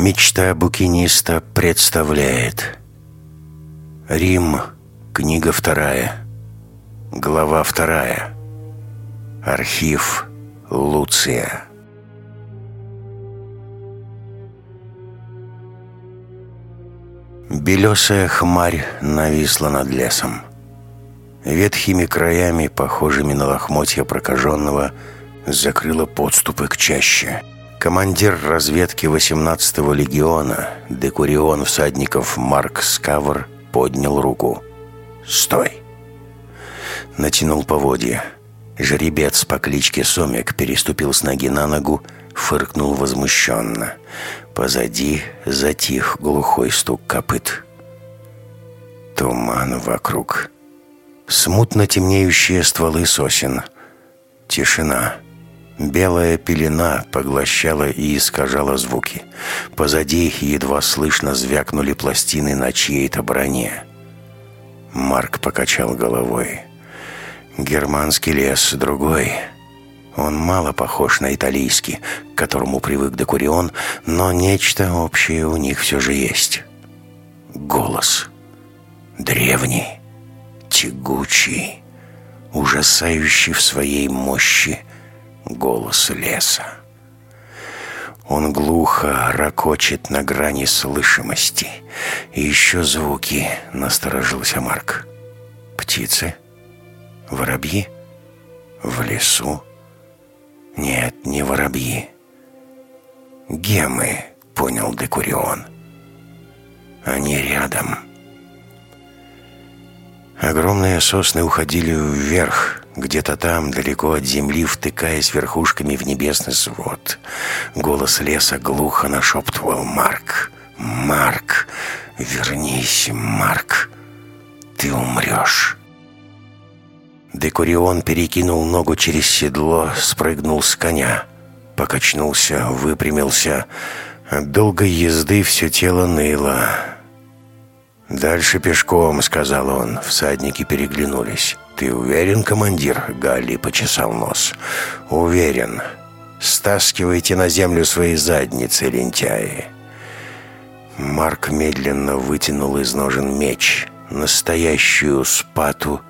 Мечта букиниста представляет. Рим, книга вторая Глава вторая Архив Луция. Белесая хмарь нависла над лесом. Ветхими краями, похожими на лохмотья прокаженного, закрыла подступы к чаще – Командир разведки 18-го легиона, декурион всадников Марк Скавр, поднял руку. «Стой!» Натянул поводья. Жеребец по кличке Сомик переступил с ноги на ногу, фыркнул возмущенно. Позади затих глухой стук копыт. Туман вокруг. Смутно темнеющие стволы сосен. Тишина. Тишина. Белая пелена поглощала и искажала звуки. Позади едва слышно звякнули пластины на чьей-то броне. Марк покачал головой. Германский лес другой. Он мало похож на итальянский, к которому привык Декурион, но нечто общее у них все же есть. Голос. Древний, тягучий, ужасающий в своей мощи, голос леса. Он глухо ракочет на грани слышимости. И еще звуки, насторожился Марк. Птицы? Воробьи? В лесу? Нет, не воробьи. Гемы, понял Декурион. Они рядом. Огромные сосны уходили вверх, где-то там, далеко от земли, втыкаясь верхушками в небесный свод. Голос леса глухо нашептывал «Марк! Марк! Вернись, Марк! Ты умрешь!» Декурион перекинул ногу через седло, спрыгнул с коня. Покачнулся, выпрямился. От долгой езды все тело ныло. «Дальше пешком», — сказал он. Всадники переглянулись. «Ты уверен, командир?» — Галли почесал нос. «Уверен. Стаскивайте на землю свои задницы, лентяи». Марк медленно вытянул из ножен меч. Настоящую спату,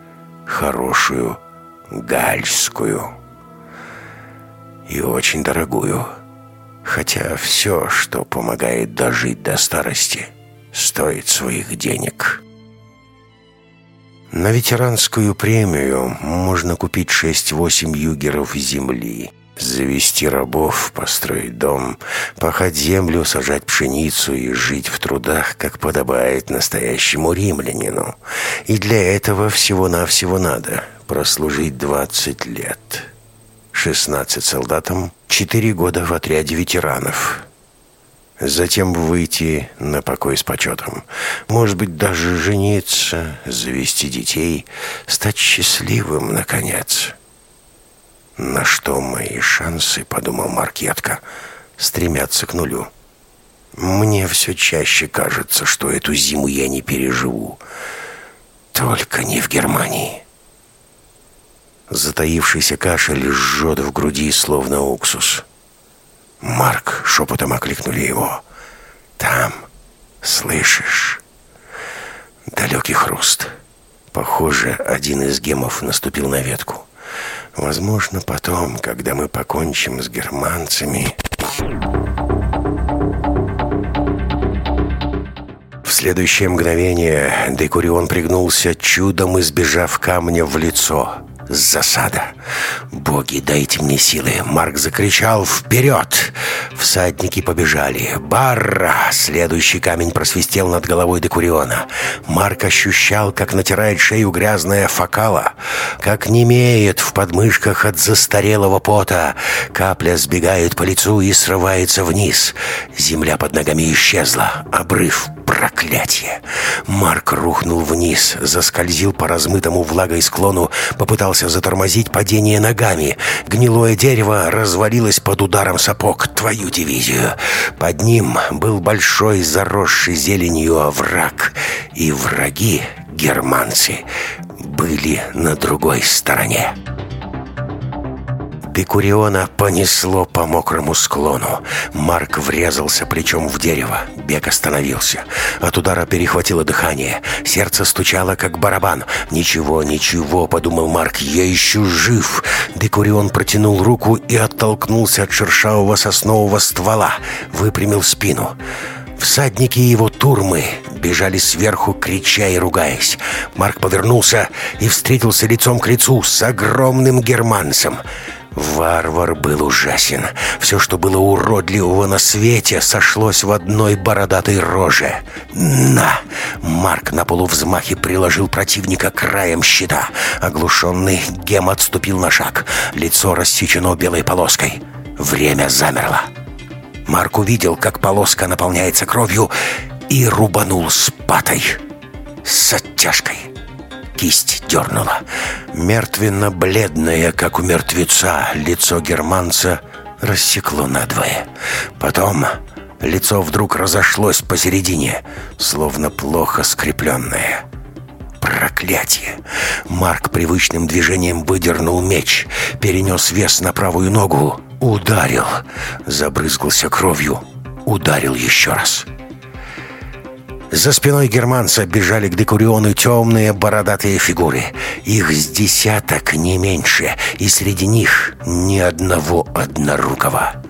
хорошую, гальскую. И очень дорогую. Хотя все, что помогает дожить до старости — стоит своих денег. На ветеранскую премию можно купить 6-8 югеров земли, завести рабов, построить дом, пахать землю, сажать пшеницу и жить в трудах, как подобает настоящему римлянину. И для этого всего-навсего надо прослужить 20 лет. 16 солдатам, 4 года в отряде ветеранов – Затем выйти на покой с почетом. Может быть, даже жениться, завести детей, стать счастливым, наконец. «На что мои шансы, — подумал Маркетка, — стремятся к нулю. Мне все чаще кажется, что эту зиму я не переживу. Только не в Германии». Затаившийся кашель жжет в груди, словно уксус. «Марк!» — шепотом окликнули его. «Там! Слышишь?» Далекий хруст. Похоже, один из гемов наступил на ветку. Возможно, потом, когда мы покончим с германцами... В следующее мгновение Декурион пригнулся, чудом избежав камня в лицо. Засада. «Боги, дайте мне силы!» Марк закричал «Вперед!» Всадники побежали. «Барра!» Следующий камень просвистел над головой Декуриона. Марк ощущал, как натирает шею грязная факала, как немеет в подмышках от застарелого пота. Капля сбегает по лицу и срывается вниз. Земля под ногами исчезла. Обрыв Проклятие! Марк рухнул вниз, заскользил по размытому влагой склону, попытался затормозить падение ногами. Гнилое дерево развалилось под ударом сапог. Твою дивизию! Под ним был большой заросший зеленью овраг. И враги, германцы, были на другой стороне. Декуриона понесло по мокрому склону. Марк врезался плечом в дерево. Бег остановился. От удара перехватило дыхание. Сердце стучало, как барабан. «Ничего, ничего», — подумал Марк, — «я еще жив». Декурион протянул руку и оттолкнулся от шершавого соснового ствола. Выпрямил спину. Всадники его турмы бежали сверху, крича и ругаясь. Марк повернулся и встретился лицом к лицу с огромным германцем — Варвар был ужасен. Все, что было уродливого на свете, сошлось в одной бородатой роже. «На!» Марк на полувзмахе приложил противника краем щита. Оглушенный Гем отступил на шаг. Лицо рассечено белой полоской. Время замерло. Марк увидел, как полоска наполняется кровью, и рубанул с. С оттяжкой. Кисть дернула. Мертвенно-бледное, как у мертвеца, лицо германца рассекло надвое. Потом лицо вдруг разошлось посередине, словно плохо скрепленное. Проклятие! Марк привычным движением выдернул меч, перенес вес на правую ногу, ударил, забрызгался кровью, ударил еще раз — за спиной германца бежали к Декуриону темные бородатые фигуры. Их с десяток, не меньше, и среди них ни одного однорукого.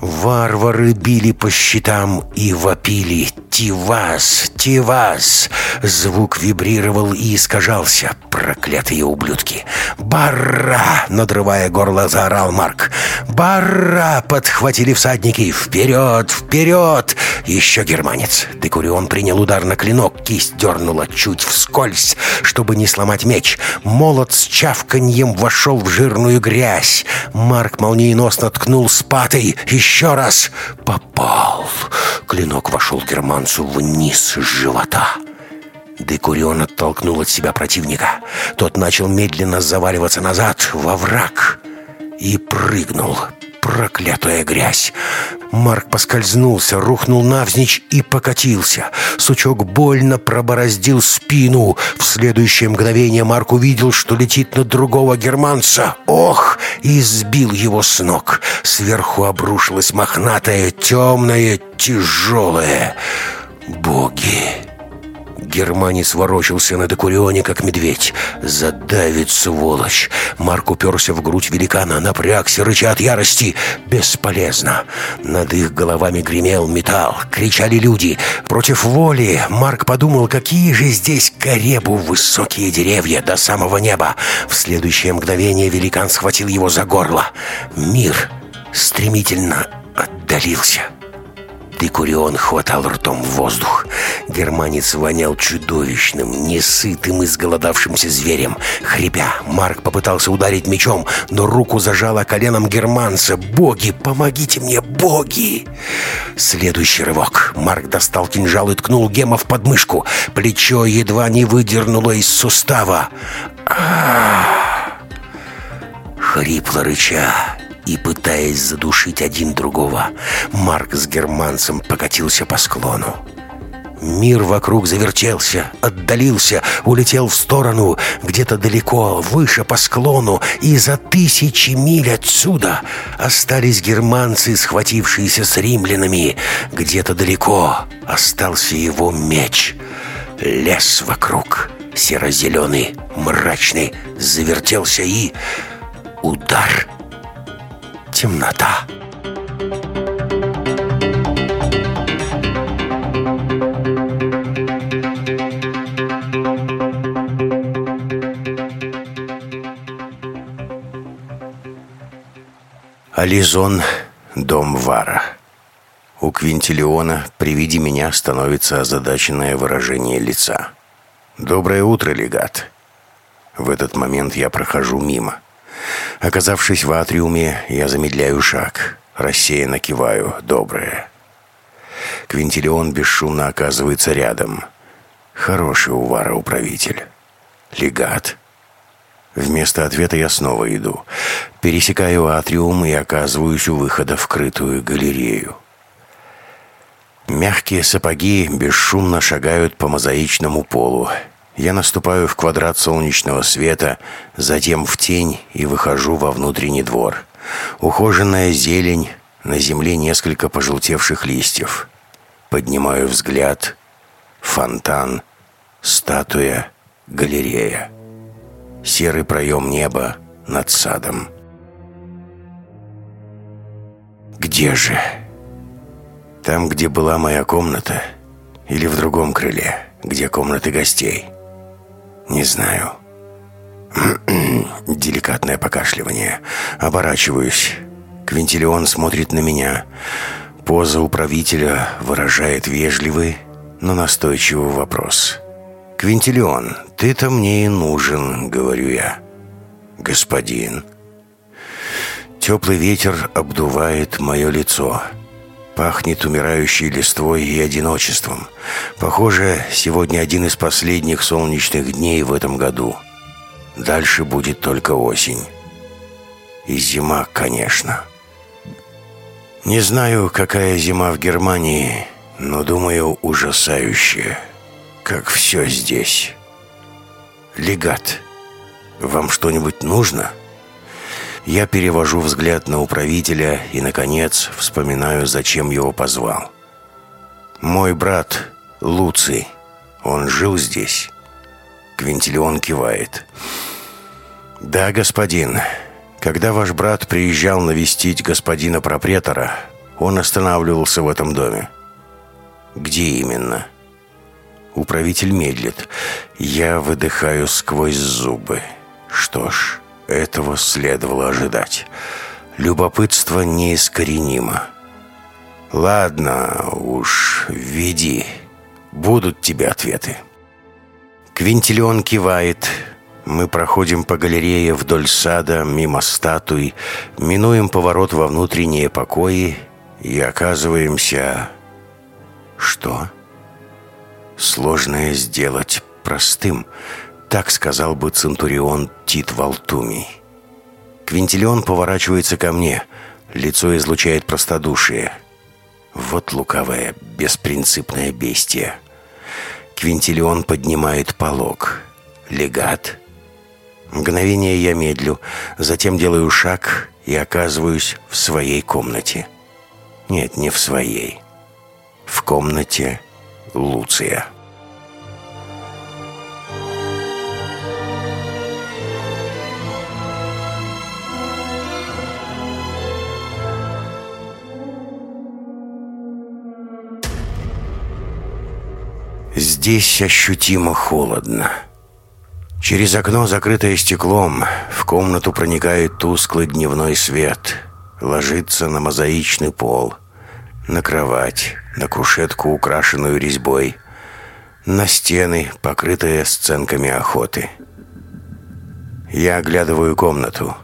Варвары били по щитам и вопили «Тивас! Тивас!» Звук вибрировал и искажался. Проклятые ублюдки! «Барра!» — надрывая горло, заорал Марк. «Барра!» — подхватили всадники. «Вперед! Вперед!» Еще германец. Декурион принял удар на клинок. Кисть дернула чуть вскользь, чтобы не сломать меч. Молот с чавканьем вошел в жирную грязь. Марк молниеносно ткнул с патой. Еще раз. Попал. Клинок вошел германцу вниз с живота. Декурион оттолкнул от себя противника. Тот начал медленно заваливаться назад, во враг, и прыгнул. Проклятая грязь! Марк поскользнулся, рухнул навзничь и покатился. Сучок больно пробороздил спину. В следующее мгновение Марк увидел, что летит на другого германца. Ох! И сбил его с ног. Сверху обрушилась мохнатая, темная, тяжелая. Боги! Германец ворочался на декурионе, как медведь. Задавит сволочь. Марк уперся в грудь великана, напрягся, рыча от ярости. Бесполезно. Над их головами гремел металл. Кричали люди. Против воли Марк подумал, какие же здесь коребу высокие деревья до самого неба. В следующее мгновение великан схватил его за горло. Мир стремительно отдалился. Декурион хватал ртом в воздух. Германец вонял чудовищным, несытым и сголодавшимся зверем. Хрипя, Марк попытался ударить мечом, но руку зажало коленом германца. «Боги, помогите мне, боги!» Следующий рывок. Марк достал кинжал и ткнул Гема в подмышку. Плечо едва не выдернуло из сустава. а Хрипло рыча, и, пытаясь задушить один другого, Марк с германцем покатился по склону. Мир вокруг завертелся, отдалился, улетел в сторону, где-то далеко, выше по склону, и за тысячи миль отсюда остались германцы, схватившиеся с римлянами. Где-то далеко остался его меч. Лес вокруг, серо-зеленый, мрачный, завертелся и... Удар — темнота. Ализон, дом Вара. У Квинтилеона при виде меня становится озадаченное выражение лица. «Доброе утро, легат!» В этот момент я прохожу мимо. Оказавшись в атриуме, я замедляю шаг, рассеянно киваю «доброе». Квинтилион бесшумно оказывается рядом. Хороший у Вара управитель. Легат. Вместо ответа я снова иду. Пересекаю атриум и оказываюсь у выхода в крытую галерею. Мягкие сапоги бесшумно шагают по мозаичному полу. Я наступаю в квадрат солнечного света, затем в тень и выхожу во внутренний двор. Ухоженная зелень, на земле несколько пожелтевших листьев. Поднимаю взгляд. Фонтан, статуя, галерея. Серый проем неба над садом. Где же? Там, где была моя комната? Или в другом крыле, где комнаты гостей? Не знаю. Деликатное покашливание. Оборачиваюсь. Квинтилион смотрит на меня. Поза управителя выражает вежливый, но настойчивый вопрос. «Квинтилион, ты-то мне и нужен», — говорю я. «Господин». Теплый ветер обдувает мое лицо. Пахнет умирающей листвой и одиночеством. Похоже, сегодня один из последних солнечных дней в этом году. Дальше будет только осень. И зима, конечно. Не знаю, какая зима в Германии, но, думаю, ужасающая. Как все здесь. Легат, вам что-нибудь нужно?» Я перевожу взгляд на управителя и, наконец, вспоминаю, зачем его позвал. «Мой брат Луций, он жил здесь?» Квинтилион кивает. «Да, господин. Когда ваш брат приезжал навестить господина пропретора, он останавливался в этом доме». «Где именно?» Управитель медлит. Я выдыхаю сквозь зубы. «Что ж...» Этого следовало ожидать. Любопытство неискоренимо. «Ладно уж, веди. Будут тебе ответы». Квинтиллион кивает. Мы проходим по галерее вдоль сада, мимо статуй, минуем поворот во внутренние покои и оказываемся... Что? Сложное сделать простым — так сказал бы Центурион Тит Валтумий. Квинтилион поворачивается ко мне. Лицо излучает простодушие. Вот лукавое, беспринципное бестие. Квинтилион поднимает полог. Легат. Мгновение я медлю, затем делаю шаг и оказываюсь в своей комнате. Нет, не в своей. В комнате Луция. Здесь ощутимо холодно. Через окно, закрытое стеклом, в комнату проникает тусклый дневной свет. Ложится на мозаичный пол, на кровать, на кушетку, украшенную резьбой, на стены, покрытые сценками охоты. Я оглядываю комнату.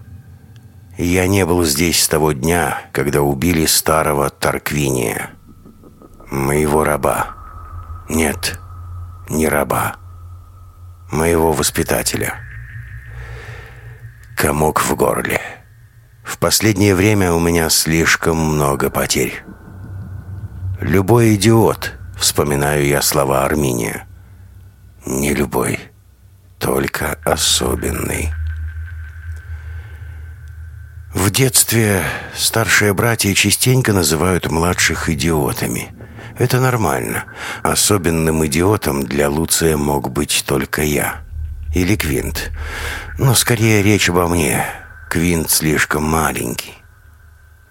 Я не был здесь с того дня, когда убили старого Тарквиния, моего раба. Нет, не раба. Моего воспитателя. Комок в горле. В последнее время у меня слишком много потерь. Любой идиот, вспоминаю я слова Арминия. Не любой, только особенный. В детстве старшие братья частенько называют младших идиотами – это нормально. Особенным идиотом для Луция мог быть только я. Или Квинт. Но скорее речь обо мне. Квинт слишком маленький.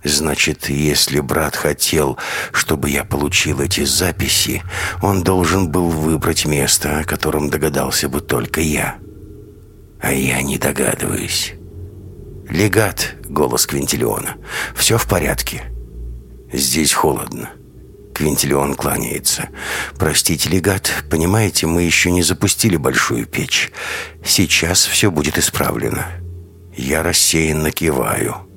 Значит, если брат хотел, чтобы я получил эти записи, он должен был выбрать место, о котором догадался бы только я. А я не догадываюсь. «Легат», — голос Квинтиллиона, — «все в порядке. Здесь холодно. Квинтиллион кланяется. «Простите, легат, понимаете, мы еще не запустили большую печь. Сейчас все будет исправлено». Я рассеянно киваю.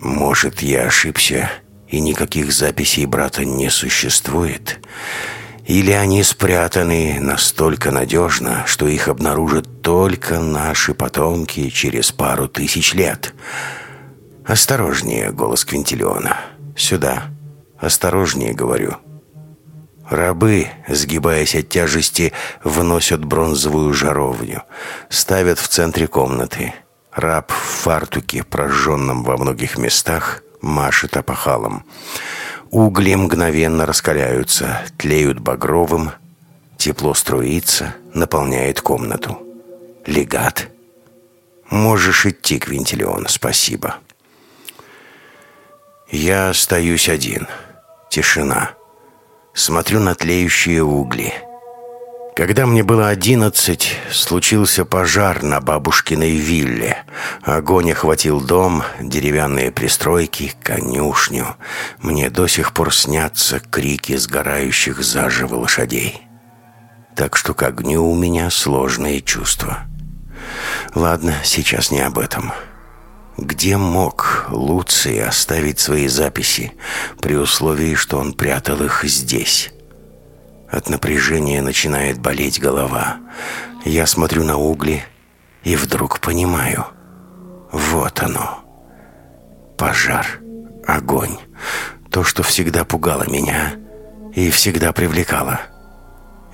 «Может, я ошибся, и никаких записей брата не существует?» Или они спрятаны настолько надежно, что их обнаружат только наши потомки через пару тысяч лет. «Осторожнее», — голос Квинтиллиона. «Сюда». «Осторожнее», — говорю. Рабы, сгибаясь от тяжести, вносят бронзовую жаровню. Ставят в центре комнаты. Раб в фартуке, прожженном во многих местах, машет опахалом. Угли мгновенно раскаляются, тлеют багровым, тепло струится, наполняет комнату. Легат. Можешь идти, Квинтилион, спасибо. Я остаюсь один. Тишина. Смотрю на тлеющие угли. Когда мне было одиннадцать, случился пожар на бабушкиной вилле. Огонь охватил дом, деревянные пристройки, конюшню. Мне до сих пор снятся крики сгорающих заживо лошадей. Так что к огню у меня сложные чувства. Ладно, сейчас не об этом. Где мог Луций оставить свои записи, при условии, что он прятал их здесь? От напряжения начинает болеть голова. Я смотрю на угли и вдруг понимаю. Вот оно. Пожар. Огонь. То, что всегда пугало меня и всегда привлекало.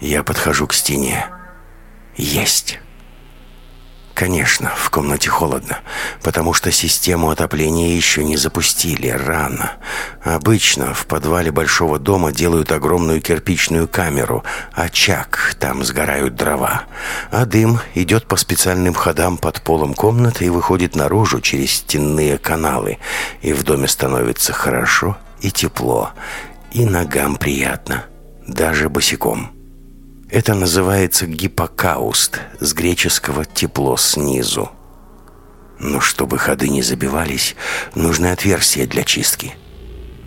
Я подхожу к стене. Есть. Конечно, в комнате холодно, потому что систему отопления еще не запустили, рано. Обычно в подвале большого дома делают огромную кирпичную камеру, очаг, там сгорают дрова. А дым идет по специальным ходам под полом комнаты и выходит наружу через стенные каналы. И в доме становится хорошо и тепло, и ногам приятно, даже босиком. Это называется гипокауст, с греческого «тепло снизу». Но чтобы ходы не забивались, нужны отверстия для чистки.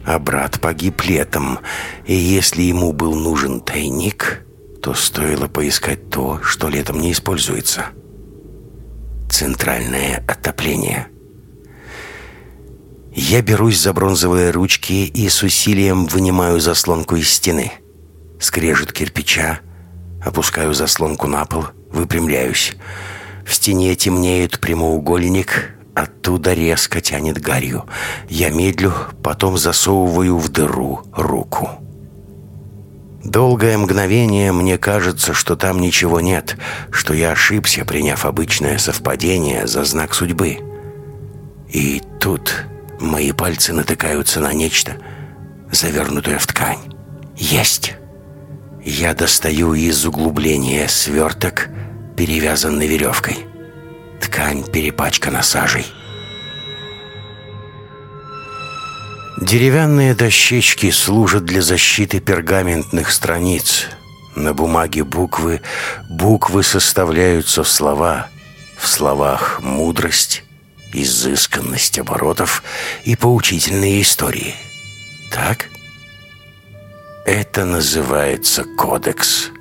А брат погиб летом, и если ему был нужен тайник, то стоило поискать то, что летом не используется. Центральное отопление. Я берусь за бронзовые ручки и с усилием вынимаю заслонку из стены. Скрежет кирпича, Опускаю заслонку на пол, выпрямляюсь. В стене темнеет прямоугольник, оттуда резко тянет гарью. Я медлю, потом засовываю в дыру руку. Долгое мгновение мне кажется, что там ничего нет, что я ошибся, приняв обычное совпадение за знак судьбы. И тут мои пальцы натыкаются на нечто, завернутое в ткань. Есть! Я достаю из углубления сверток, перевязанный веревкой. Ткань перепачкана сажей. Деревянные дощечки служат для защиты пергаментных страниц. На бумаге буквы, буквы составляются в слова. В словах мудрость, изысканность оборотов и поучительные истории. Так? Это называется кодекс.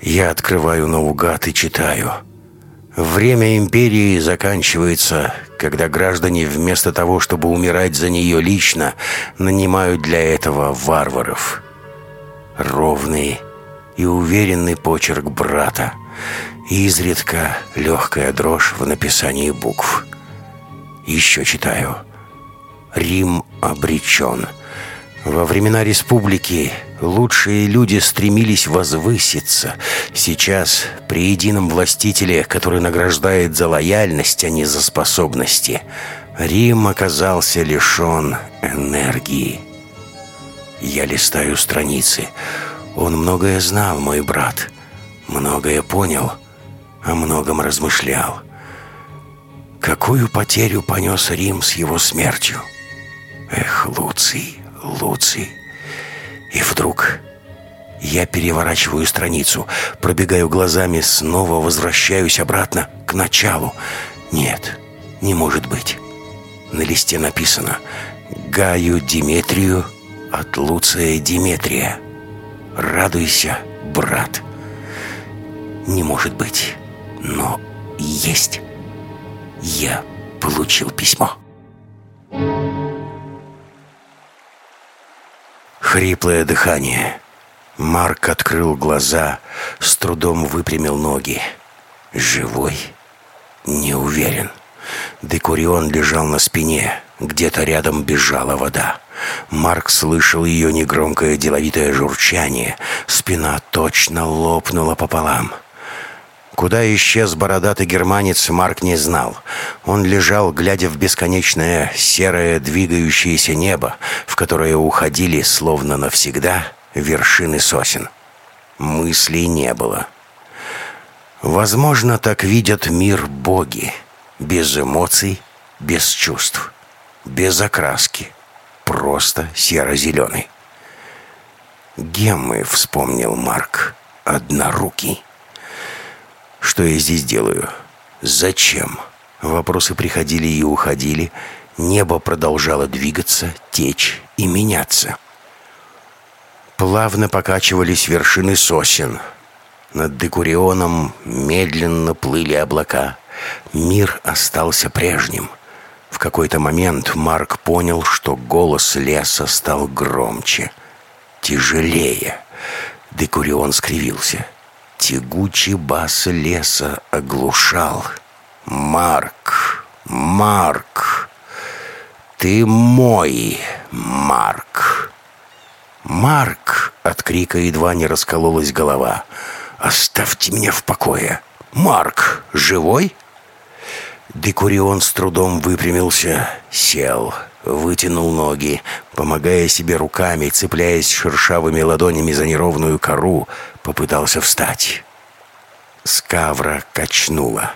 Я открываю наугад и читаю. Время империи заканчивается, когда граждане вместо того, чтобы умирать за нее лично, нанимают для этого варваров. Ровный и уверенный почерк брата. Изредка легкая дрожь в написании букв. Еще читаю. Рим обречен. Во времена республики лучшие люди стремились возвыситься. Сейчас при едином властителе, который награждает за лояльность, а не за способности, Рим оказался лишен энергии. Я листаю страницы. Он многое знал, мой брат. Многое понял, о многом размышлял. Какую потерю понес Рим с его смертью? Эх, Луций, Луций. И вдруг я переворачиваю страницу, пробегаю глазами, снова возвращаюсь обратно к началу. Нет, не может быть. На листе написано «Гаю Диметрию от Луция Диметрия. Радуйся, брат». Не может быть, но есть. Я получил письмо. Хриплое дыхание. Марк открыл глаза, с трудом выпрямил ноги. Живой? Не уверен. Декурион лежал на спине. Где-то рядом бежала вода. Марк слышал ее негромкое деловитое журчание. Спина точно лопнула пополам. Куда исчез бородатый германец, Марк не знал. Он лежал, глядя в бесконечное серое двигающееся небо, в которое уходили, словно навсегда, вершины сосен. Мыслей не было. Возможно, так видят мир боги. Без эмоций, без чувств, без окраски. Просто серо-зеленый. Геммы, вспомнил Марк, однорукий. Что я здесь делаю? Зачем? Вопросы приходили и уходили. Небо продолжало двигаться, течь и меняться. Плавно покачивались вершины сосен. Над Декурионом медленно плыли облака. Мир остался прежним. В какой-то момент Марк понял, что голос леса стал громче, тяжелее. Декурион скривился. Тягучий бас леса оглушал. «Марк! Марк! Ты мой, Марк!» «Марк!» — от крика едва не раскололась голова. «Оставьте меня в покое!» «Марк, живой?» Декурион с трудом выпрямился, сел, вытянул ноги, помогая себе руками, цепляясь шершавыми ладонями за неровную кору, попытался встать. Скавра качнула.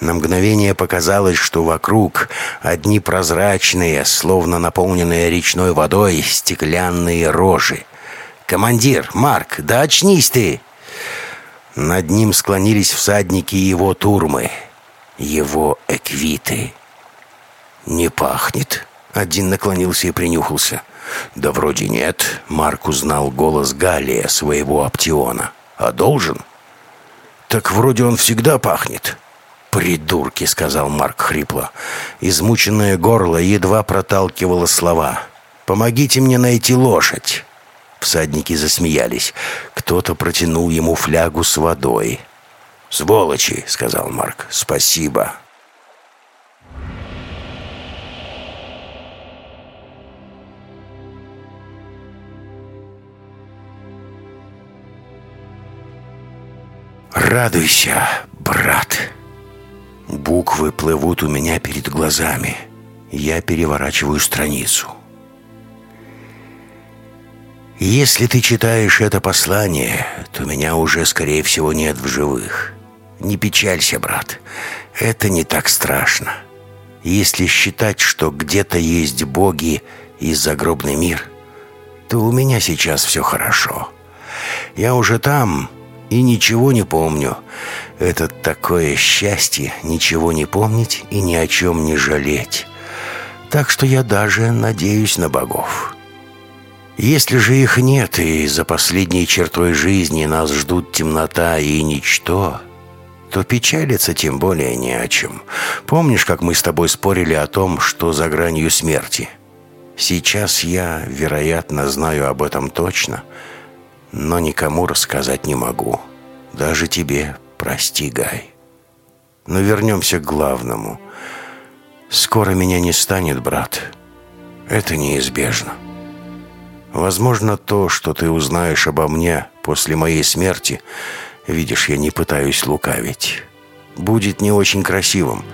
На мгновение показалось, что вокруг одни прозрачные, словно наполненные речной водой, стеклянные рожи. «Командир, Марк, да очнись ты!» Над ним склонились всадники его турмы, его эквиты. «Не пахнет?» Один наклонился и принюхался. «Да вроде нет». Марк узнал голос Галия, своего Аптиона. «А должен?» «Так вроде он всегда пахнет». «Придурки», — сказал Марк хрипло. Измученное горло едва проталкивало слова. «Помогите мне найти лошадь». Всадники засмеялись. Кто-то протянул ему флягу с водой. «Сволочи», — сказал Марк. «Спасибо». «Радуйся, брат!» Буквы плывут у меня перед глазами. Я переворачиваю страницу. Если ты читаешь это послание, то меня уже, скорее всего, нет в живых. Не печалься, брат. Это не так страшно. Если считать, что где-то есть боги и загробный мир, то у меня сейчас все хорошо. Я уже там и ничего не помню. Это такое счастье ничего не помнить и ни о чем не жалеть. Так что я даже надеюсь на богов. Если же их нет, и за последней чертой жизни нас ждут темнота и ничто, то печалиться тем более не о чем. Помнишь, как мы с тобой спорили о том, что за гранью смерти? Сейчас я, вероятно, знаю об этом точно — но никому рассказать не могу. Даже тебе, прости, Гай. Но вернемся к главному. Скоро меня не станет, брат. Это неизбежно. Возможно, то, что ты узнаешь обо мне после моей смерти, видишь, я не пытаюсь лукавить, будет не очень красивым.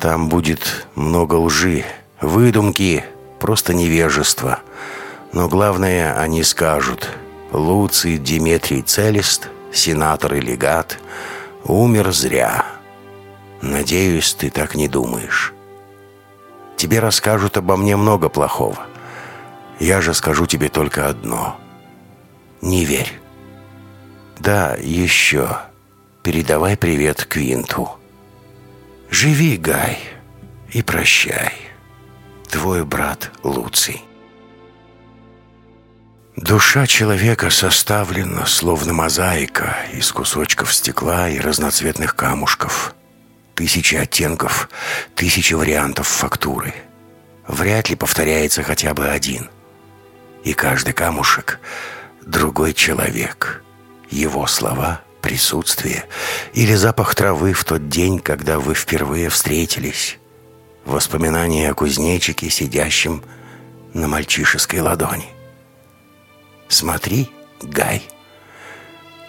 Там будет много лжи, выдумки, просто невежество. Но главное, они скажут – Луций Диметрий Целест, сенатор и легат, умер зря. Надеюсь, ты так не думаешь. Тебе расскажут обо мне много плохого. Я же скажу тебе только одно. Не верь. Да, еще. Передавай привет Квинту. Живи, Гай, и прощай. Твой брат Луций. Душа человека составлена, словно мозаика, из кусочков стекла и разноцветных камушков. Тысячи оттенков, тысячи вариантов фактуры. Вряд ли повторяется хотя бы один. И каждый камушек — другой человек. Его слова, присутствие или запах травы в тот день, когда вы впервые встретились. Воспоминания о кузнечике, сидящем на мальчишеской ладони. «Смотри, Гай!»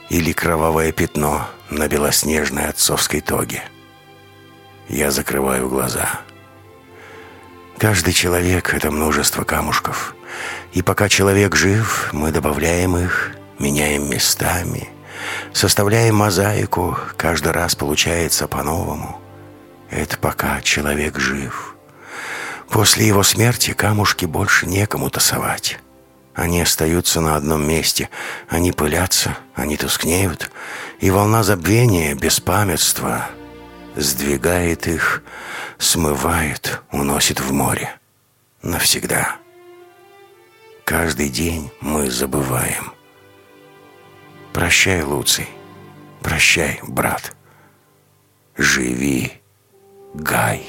Или кровавое пятно на белоснежной отцовской тоге. Я закрываю глаза. Каждый человек — это множество камушков. И пока человек жив, мы добавляем их, меняем местами, составляем мозаику, каждый раз получается по-новому. Это пока человек жив. После его смерти камушки больше некому тасовать. Они остаются на одном месте, они пылятся, они тускнеют, и волна забвения, беспамятства сдвигает их, смывает, уносит в море. Навсегда. Каждый день мы забываем. Прощай, Луций. Прощай, брат. Живи, Гай.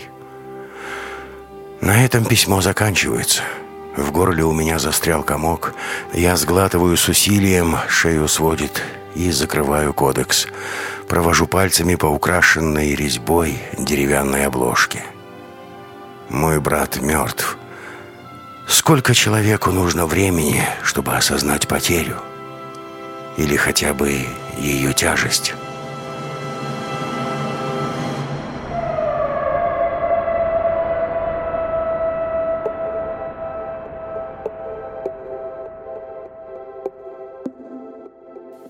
На этом письмо заканчивается. В горле у меня застрял комок. Я сглатываю с усилием, шею сводит и закрываю кодекс. Провожу пальцами по украшенной резьбой деревянной обложке. Мой брат мертв. Сколько человеку нужно времени, чтобы осознать потерю? Или хотя бы ее тяжесть?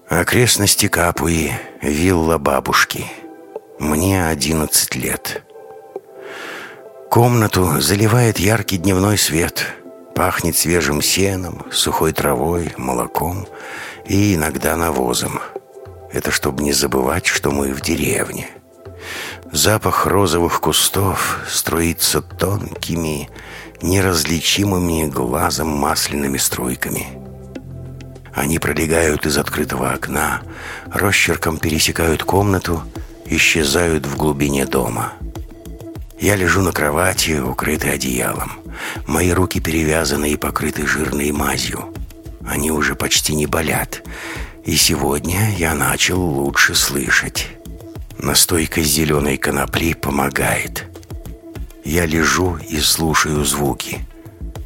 Окрестности Капуи, вилла бабушки. Мне одиннадцать лет. Комнату заливает яркий дневной свет. Пахнет свежим сеном, сухой травой, молоком и иногда навозом. Это чтобы не забывать, что мы в деревне. Запах розовых кустов струится тонкими, неразличимыми глазом масляными струйками. Они пролегают из открытого окна, росчерком пересекают комнату, исчезают в глубине дома. Я лежу на кровати, укрытый одеялом. Мои руки перевязаны и покрыты жирной мазью. Они уже почти не болят. И сегодня я начал лучше слышать. Настойка зеленой конопли помогает. Я лежу и слушаю звуки.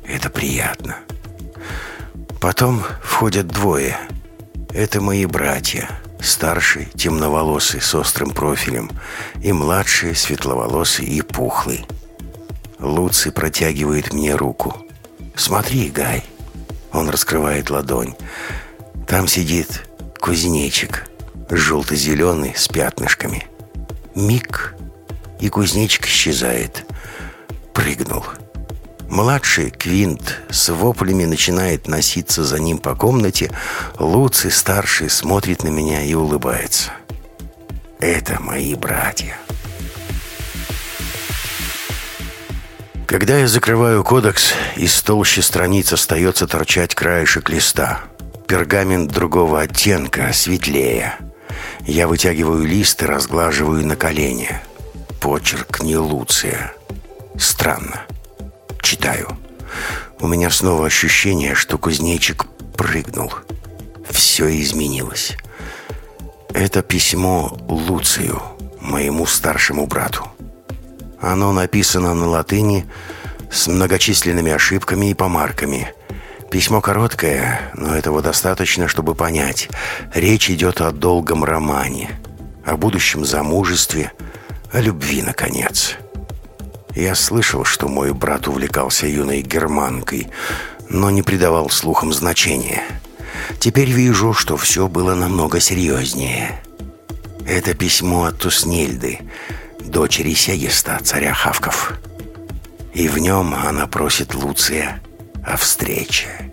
Это приятно. Потом входят двое. Это мои братья. Старший, темноволосый, с острым профилем, и младший, светловолосый и пухлый. Луций протягивает мне руку. «Смотри, Гай!» Он раскрывает ладонь. Там сидит кузнечик, желто-зеленый, с пятнышками. Миг, и кузнечик исчезает. Прыгнул. Младший, Квинт, с воплями начинает носиться за ним по комнате. Луций, старший, смотрит на меня и улыбается. «Это мои братья». Когда я закрываю кодекс, из толщи страниц остается торчать краешек листа. Пергамент другого оттенка, светлее. Я вытягиваю лист и разглаживаю на колени. Почерк не Луция. Странно. Читаю. У меня снова ощущение, что кузнечик прыгнул. Все изменилось. Это письмо Луцию, моему старшему брату. Оно написано на латыни с многочисленными ошибками и помарками. Письмо короткое, но этого достаточно, чтобы понять. Речь идет о долгом романе, о будущем замужестве, о любви, наконец. Я слышал, что мой брат увлекался юной германкой, но не придавал слухам значения. Теперь вижу, что все было намного серьезнее. Это письмо от Туснильды, дочери Сегиста, царя Хавков. И в нем она просит Луция о встрече.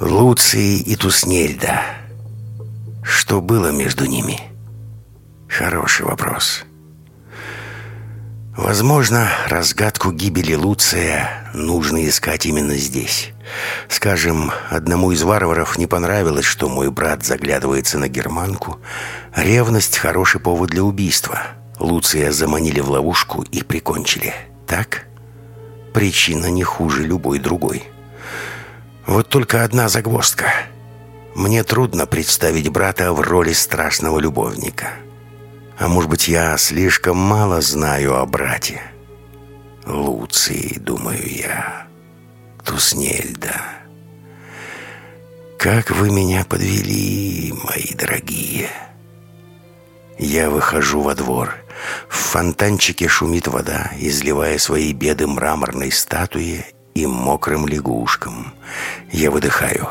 Луции и Туснельда. Что было между ними? Хороший вопрос. Возможно, разгадку гибели Луция нужно искать именно здесь. Скажем, одному из варваров не понравилось, что мой брат заглядывается на германку. Ревность – хороший повод для убийства. Луция заманили в ловушку и прикончили. Так? причина не хуже любой другой. Вот только одна загвоздка. Мне трудно представить брата в роли страшного любовника. А может быть, я слишком мало знаю о брате. Луций, думаю я. Туснельда. Как вы меня подвели, мои дорогие. Я выхожу во двор. В фонтанчике шумит вода, изливая свои беды мраморной статуе и мокрым лягушкам. Я выдыхаю,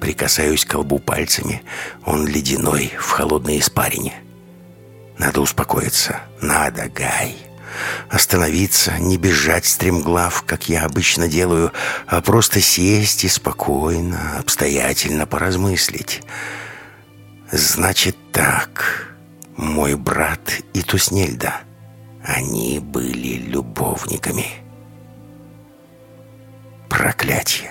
прикасаюсь к колбу пальцами. Он ледяной, в холодной испарине. Надо успокоиться. Надо, Гай. Остановиться, не бежать стремглав, как я обычно делаю, а просто сесть и спокойно, обстоятельно поразмыслить. Значит так, мой брат и Туснельда, они были любовниками. Проклятие.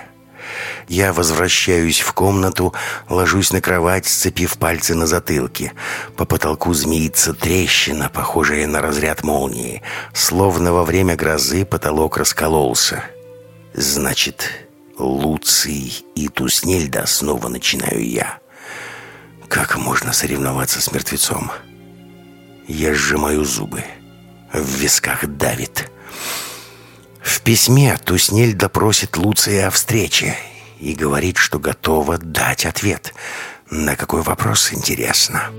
Я возвращаюсь в комнату, ложусь на кровать, сцепив пальцы на затылке. По потолку змеится трещина, похожая на разряд молнии. Словно во время грозы потолок раскололся. Значит, Луций и Туснельда снова начинаю я. Как можно соревноваться с мертвецом? Я сжимаю зубы. В висках давит. В письме Туснельда просит Луция о встрече и говорит, что готова дать ответ. На какой вопрос, интересно?»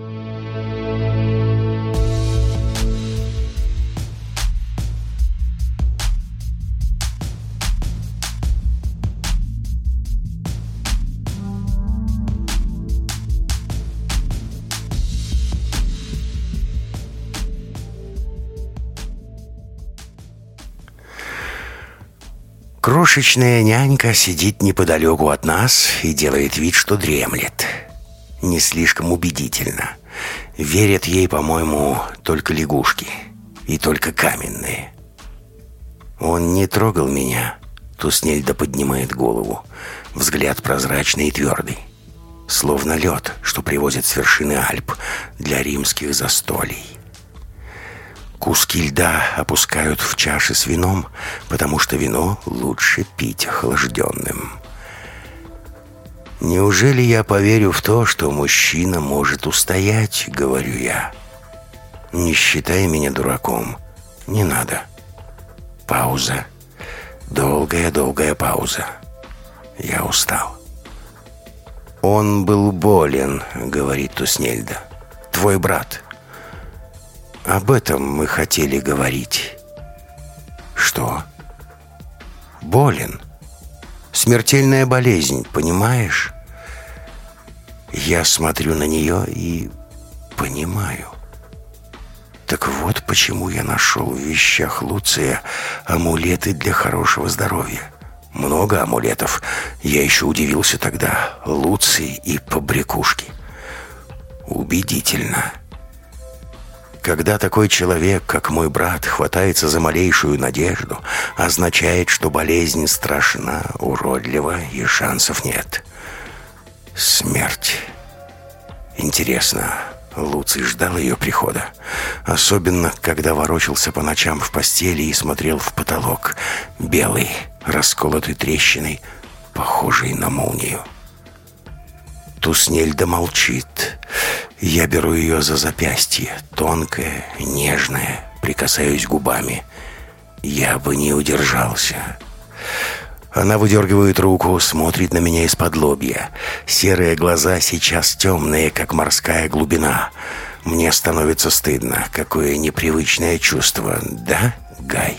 Крошечная нянька сидит неподалеку от нас и делает вид, что дремлет. Не слишком убедительно. Верят ей, по-моему, только лягушки. И только каменные. Он не трогал меня. Туснельда поднимает голову. Взгляд прозрачный и твердый. Словно лед, что привозят с вершины Альп для римских застолий. Куски льда опускают в чаши с вином, потому что вино лучше пить охлажденным. «Неужели я поверю в то, что мужчина может устоять?» — говорю я. «Не считай меня дураком. Не надо». Пауза. Долгая-долгая пауза. Я устал. «Он был болен», — говорит Туснельда. «Твой брат». Об этом мы хотели говорить. Что? Болен. Смертельная болезнь, понимаешь? Я смотрю на нее и понимаю. Так вот почему я нашел в вещах Луция амулеты для хорошего здоровья. Много амулетов. Я еще удивился тогда. Луций и побрякушки. Убедительно. Когда такой человек, как мой брат, хватается за малейшую надежду, означает, что болезнь страшна, уродлива и шансов нет. Смерть. Интересно, Луций ждал ее прихода. Особенно, когда ворочался по ночам в постели и смотрел в потолок. Белый, расколотый трещиной, похожий на молнию. Туснельда молчит. Я беру ее за запястье, тонкое, нежное, прикасаюсь губами. Я бы не удержался. Она выдергивает руку, смотрит на меня из-под лобья. Серые глаза сейчас темные, как морская глубина. Мне становится стыдно. Какое непривычное чувство, да, Гай?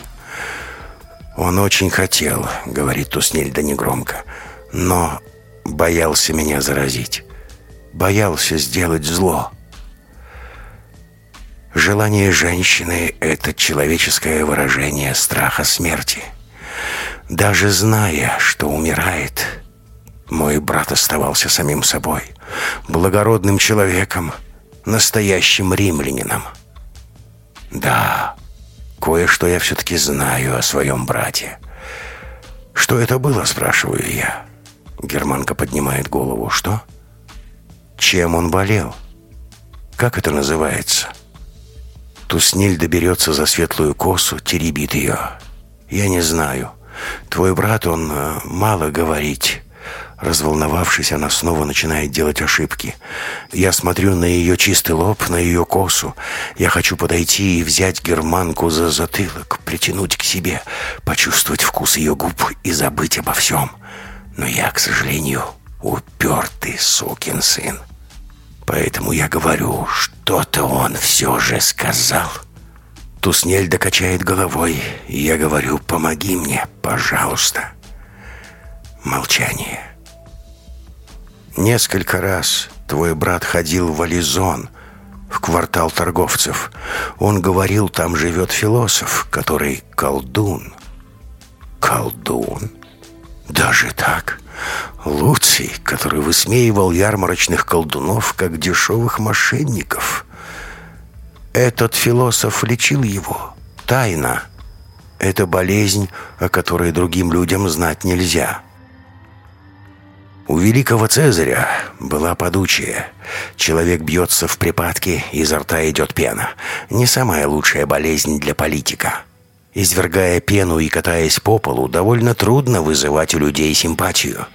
Он очень хотел, говорит Туснельда негромко, но боялся меня заразить боялся сделать зло. Желание женщины — это человеческое выражение страха смерти. Даже зная, что умирает, мой брат оставался самим собой, благородным человеком, настоящим римлянином. Да, кое-что я все-таки знаю о своем брате. Что это было, спрашиваю я. Германка поднимает голову. Что? Чем он болел? Как это называется? Тусниль доберется за светлую косу, теребит ее. Я не знаю. Твой брат, он э, мало говорить. Разволновавшись, она снова начинает делать ошибки. Я смотрю на ее чистый лоб, на ее косу. Я хочу подойти и взять германку за затылок, притянуть к себе, почувствовать вкус ее губ и забыть обо всем. Но я, к сожалению, упертый сукин сын. Поэтому я говорю, что-то он все же сказал. Туснель докачает головой, и я говорю, помоги мне, пожалуйста. Молчание. Несколько раз твой брат ходил в Ализон, в квартал торговцев. Он говорил, там живет философ, который колдун. Колдун? Даже так? Луций, который высмеивал ярмарочных колдунов, как дешевых мошенников. Этот философ лечил его. Тайна. Это болезнь, о которой другим людям знать нельзя. У великого Цезаря была подучая. Человек бьется в припадке, изо рта идет пена. Не самая лучшая болезнь для политика. Извергая пену и катаясь по полу, довольно трудно вызывать у людей симпатию.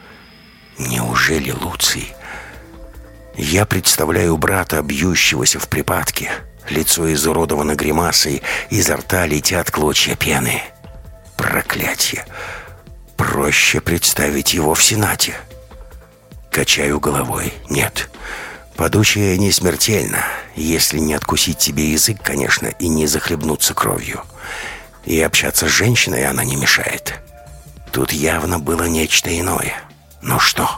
Неужели Луций? Я представляю брата, бьющегося в припадке. Лицо изуродовано гримасой, изо рта летят клочья пены. Проклятие! Проще представить его в Сенате. Качаю головой. Нет. Подучая не смертельно, если не откусить себе язык, конечно, и не захлебнуться кровью. И общаться с женщиной она не мешает. Тут явно было нечто иное. Но что?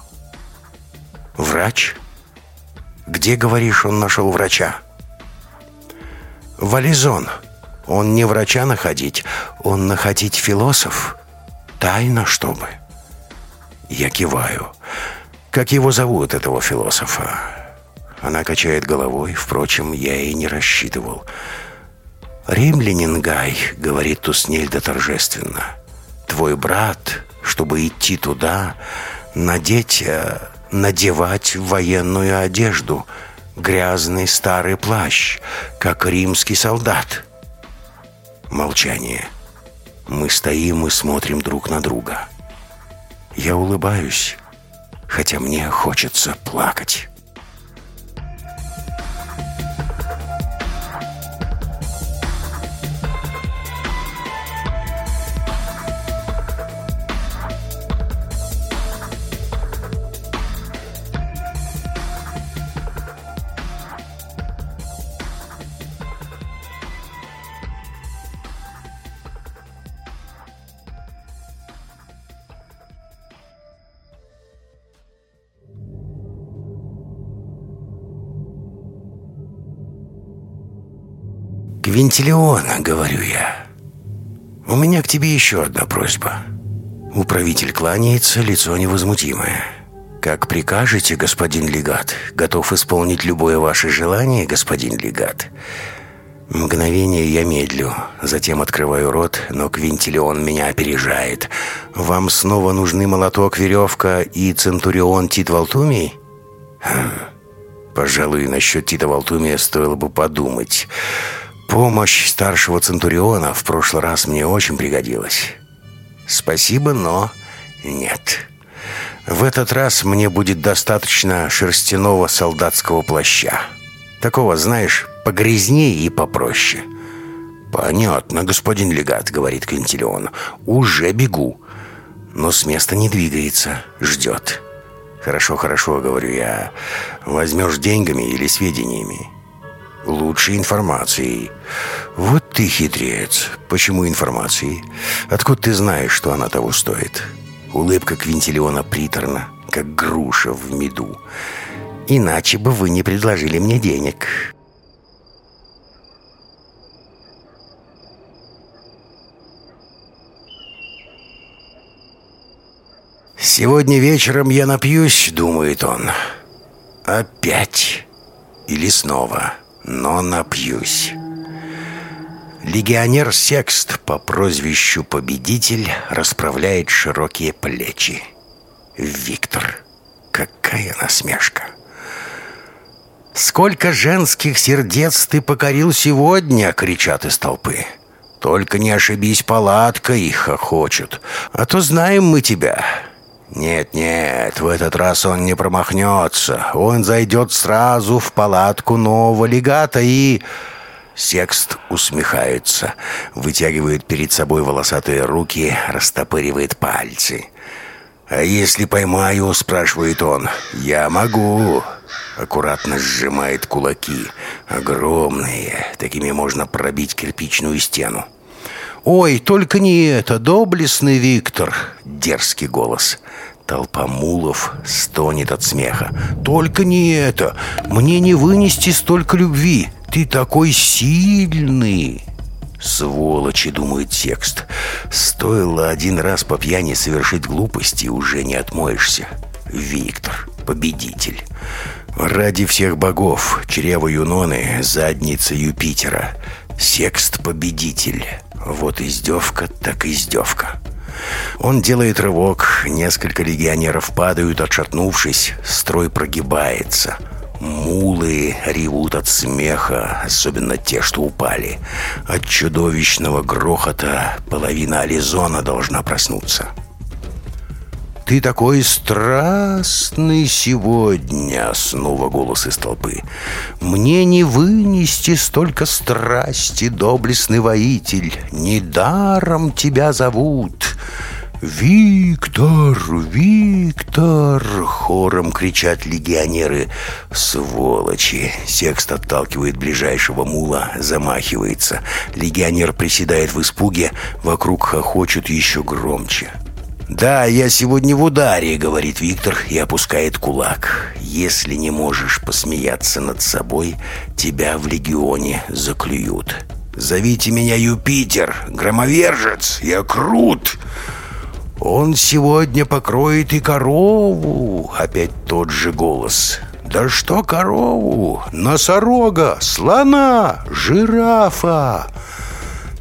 Врач? Где, говоришь, он нашел врача? Вализон. Он не врача находить, он находить философ. Тайно, чтобы. Я киваю. Как его зовут, этого философа? Она качает головой, впрочем, я и не рассчитывал. «Римлянин Гай», — говорит Туснельда торжественно, — «твой брат, чтобы идти туда, надеть, э, надевать военную одежду, грязный старый плащ, как римский солдат». Молчание. Мы стоим и смотрим друг на друга. Я улыбаюсь хотя мне хочется плакать. «Квинтилеона», — говорю я. «У меня к тебе еще одна просьба». Управитель кланяется, лицо невозмутимое. «Как прикажете, господин легат, готов исполнить любое ваше желание, господин легат». Мгновение я медлю, затем открываю рот, но Квинтилеон меня опережает. «Вам снова нужны молоток, веревка и центурион Тит Валтумий?» хм. Пожалуй, насчет Тита Валтумия стоило бы подумать. Помощь старшего Центуриона в прошлый раз мне очень пригодилась. Спасибо, но нет. В этот раз мне будет достаточно шерстяного солдатского плаща. Такого, знаешь, погрязнее и попроще. «Понятно, господин легат», — говорит Квинтилион. «Уже бегу». Но с места не двигается, ждет. «Хорошо, хорошо», — говорю я. «Возьмешь деньгами или сведениями?» Лучшей информацией. Вот ты хитрец. Почему информацией? Откуда ты знаешь, что она того стоит? Улыбка Квинтилиона приторна, как груша в меду. Иначе бы вы не предложили мне денег. «Сегодня вечером я напьюсь», — думает он. «Опять. Или снова» но напьюсь. Легионер Секст по прозвищу Победитель расправляет широкие плечи. Виктор. Какая насмешка. «Сколько женских сердец ты покорил сегодня!» — кричат из толпы. Только не ошибись палаткой, хохочут. А то знаем мы тебя. Нет-нет, в этот раз он не промахнется. Он зайдет сразу в палатку нового легата и... Секст усмехается, вытягивает перед собой волосатые руки, растопыривает пальцы. «А если поймаю?» — спрашивает он. «Я могу». Аккуратно сжимает кулаки. Огромные. Такими можно пробить кирпичную стену. «Ой, только не это, доблестный Виктор!» Дерзкий голос. Толпа мулов стонет от смеха. «Только не это! Мне не вынести столько любви! Ты такой сильный!» «Сволочи!» — думает текст. «Стоило один раз по пьяни совершить глупости, уже не отмоешься. Виктор, победитель. Ради всех богов, чрево Юноны, задница Юпитера. Секст победитель. Вот издевка, так издевка». Он делает рывок, несколько легионеров падают, отшатнувшись, строй прогибается — Мулы ревут от смеха, особенно те, что упали. От чудовищного грохота половина Ализона должна проснуться. «Ты такой страстный сегодня!» — снова голос из толпы. «Мне не вынести столько страсти, доблестный воитель! Недаром тебя зовут!» «Виктор! Виктор!» — хором кричат легионеры. «Сволочи!» — Секст отталкивает ближайшего мула, замахивается. Легионер приседает в испуге, вокруг хохочут еще громче. «Да, я сегодня в ударе», — говорит Виктор и опускает кулак. «Если не можешь посмеяться над собой, тебя в легионе заклюют». «Зовите меня Юпитер, громовержец, я крут!» «Он сегодня покроет и корову!» Опять тот же голос. «Да что корову? Носорога, слона, жирафа!»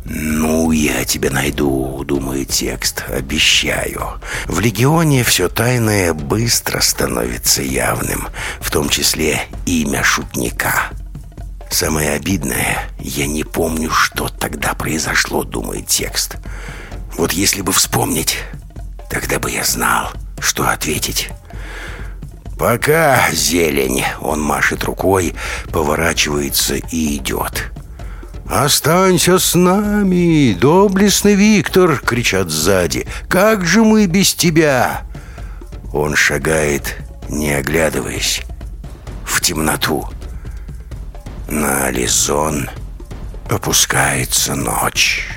«Ну, я тебя найду», — думает текст, — «обещаю». В Легионе все тайное быстро становится явным, в том числе имя шутника. Самое обидное, я не помню, что тогда произошло, думает текст. Вот если бы вспомнить, Тогда бы я знал, что ответить. «Пока, зелень!» Он машет рукой, поворачивается и идет. «Останься с нами, доблестный Виктор!» — кричат сзади. «Как же мы без тебя?» Он шагает, не оглядываясь, в темноту. На Ализон опускается ночь.